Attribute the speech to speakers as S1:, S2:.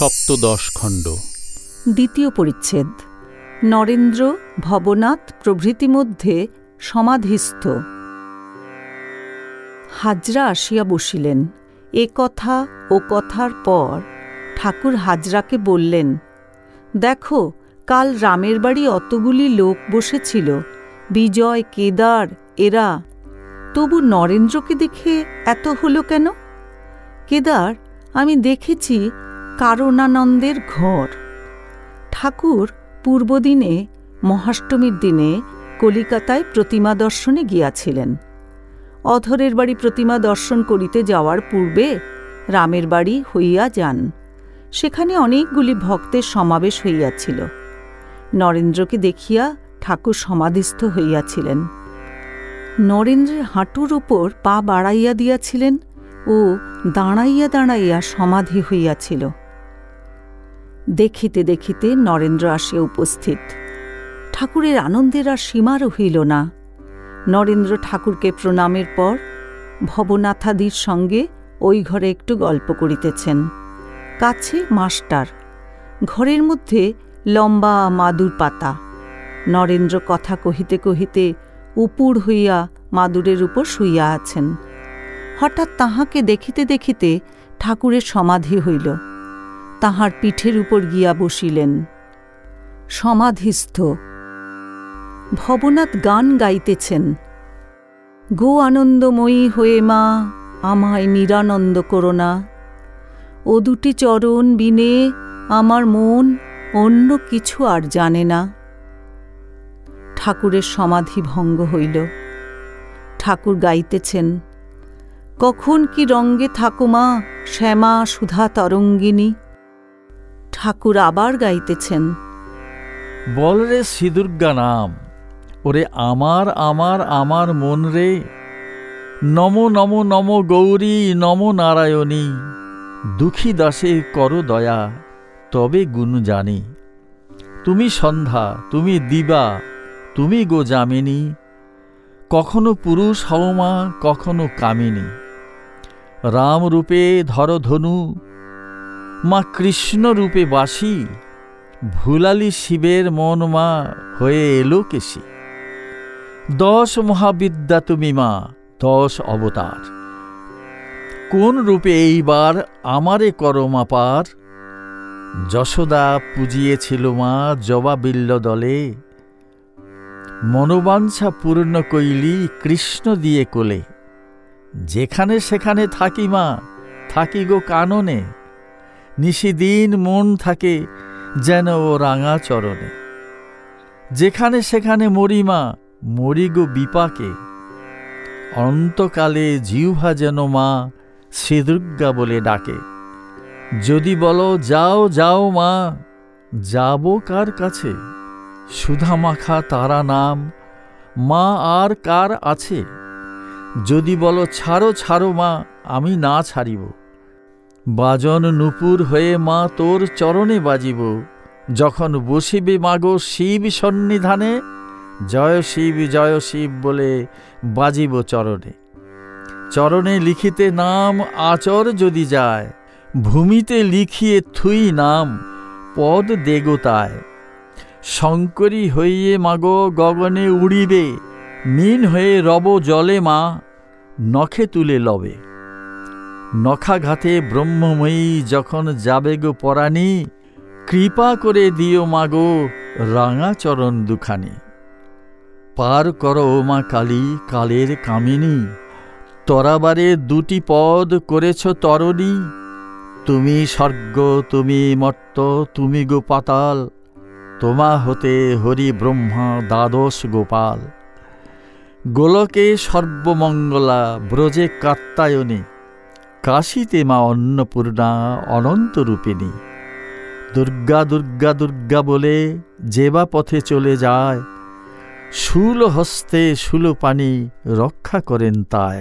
S1: সপ্তদশ খণ্ড।
S2: দ্বিতীয় পরিচ্ছেদ। নরেন্দ্র ভবনাথ প্রভৃতি মধ্যে সমাধিস্থ। হাজরা আসিয়া বসিলেন। এ কথা ও কথার পর ঠাকুর হাজরাকে বললেন, দেখো, কাল রামের বাড়ি অতগুলি লোক বসেছিল। বিজয়, কেদার, এরা। তবু নরেন্দ্রকে দেখে এত হলো কেন? কেদার, আমি দেখেছি কারণানন্দের ঘর। ঠাকুর পূর্বদিনে, মহাষ্টমীর দিনে কলিকাতায় প্রতিমা দর্শনে গিয়াছিলেন। অধরের বাড়ি প্রতিমা দর্শন করিতে যাওয়ার পূর্বে রামের বাড়ি হইয়া যান। সেখানে অনেকগুলি ভক্তের সমাবেশ হইয়াছিল। নরেন্দ্রকে দেখিয়া ঠাকুর সমাধিস্থ হইয়াছিলেন। নরেন্দ্রের হাঁটুর উপর পা বাড়াইয়া দিয়াছিলেন ও দাঁড়াইয়া দাঁড়াইয়া সমাধি হইয়াছিল। দেখিতে দেখিতে নরেন্দ্র আসিয়া উপস্থিত। ঠাকুরের আনন্দের আর সীমা রহিল না। নরেন্দ্র ঠাকুরকে প্রণামের পর ভবনাথাদির সঙ্গে ওই ঘরে একটু গল্প করিতেছেন। কাছে মাস্টার, ঘরের মধ্যে লম্বা মাদুর পাতা। নরেন্দ্র কথা কহিতে কহিতে উপুড় হইয়া মাদুরের উপর শুইয়া আছেন। হঠাৎ তাহাকে দেখিতে দেখিতে ঠাকুরের সমাধি হইল। তাহার পিঠের উপর গিয়া বসিলেন। সমাধিস্থ। ভবনাথ গান গাইতেছেন। গো আনন্দময়ী হয়ে মা, আমায় নিরানন্দ করোনা ও দুটি চরণ বিনে আমার মন অন্য কিছু আর জানে না। ঠাকুরের সমাধি ভঙ্গ হইল। ঠাকুর গাইতেছেন, কখন কি রঙ্গে থাকো মা, শ্যামা সুধা তরঙ্গিনী। ঠাকুর আবার গাইতেছেন।
S3: বল রে শ্রীদুর্গা নাম, ওরে আমার আমার আমার মন রে। নম নম নম গৌরী, নম নারায়ণী, দুঃখী দাসে কর দয়া, তবে গুণ জানি। তুমি সন্ধ্যা, তুমি দিবা, তুমি গো যামিনী, কখনো পুরুষ হওমা কখনো কামিনী। রাম রূপে ধর ধনু মা কৃষ্ণ রূপে বাসি, ভুলালি শিবের মন মা হয়ে এলো কেশি। দশ মহাবিদ্যা তুমি মা, দশ অবতার। কোন রূপে এইবার আমারে করো মা পার? যশোদা পুজিয়েছিল মা জবাবিল্ল দলে। মনোবাঞ্ছা পূর্ণ কইলি কৃষ্ণ দিয়ে কোলে। যেখানে সেখানে থাকি মা, থাকি গো কাননে। নিশিদিন মন থাকে যেন ও রাঙা চরণে। যেখানে সেখানে মরিমা মরি গো বিপাকে। অন্তকালে জিহ্বা যেন মা শ্রীদুর্গা বলে ডাকে। যদি বলো, যাও যাও মা, যাব কার কাছে? সুধা মাখা তারা নাম, মা আর কার আছে? যদি বলো, ছাড়ো ছাড়ো মা, আমি না ছাড়িব। বাজন নুপুর হয়ে মা তোর চরণে বাজিব। যখন বসিবে মাগো শিব সন্নিধানে, জয় শিব জয় শিব বলে বাজিব চরণে। চরণে লিখিতে নাম আচর যদি যায়, ভূমিতে লিখিয়ে থুই নাম পদ দেগতায়। শঙ্করী হইয়ে মাগো গগনে উড়িবে, মিন হয়ে রব জলে মা, নখে তুলে লবে। নখাঘাতে ব্রহ্মময়ী যখন যাবে গো পরাণী, কৃপা করে দিও মাগো রাঙা চরণ দুখানি। পার কর মা কালী কালের কামিনী, তরাবারে দুটি পদ করেছ তরণী। তুমি স্বর্গ, তুমি মর্ত, তুমি গো পাতাল তোমা হতে হরি ব্রহ্মা দ্বাদশ গোপাল। গোলকে সর্বমঙ্গলা, ব্রজে কাত্তায়নী কাশীতে মা অন্নপূর্ণা অনন্ত রূপিনী দুর্গা দুর্গা দুর্গা বলে যেবা পথে চলে যায় শূল হস্তে শূল পানি রক্ষা করেন তাই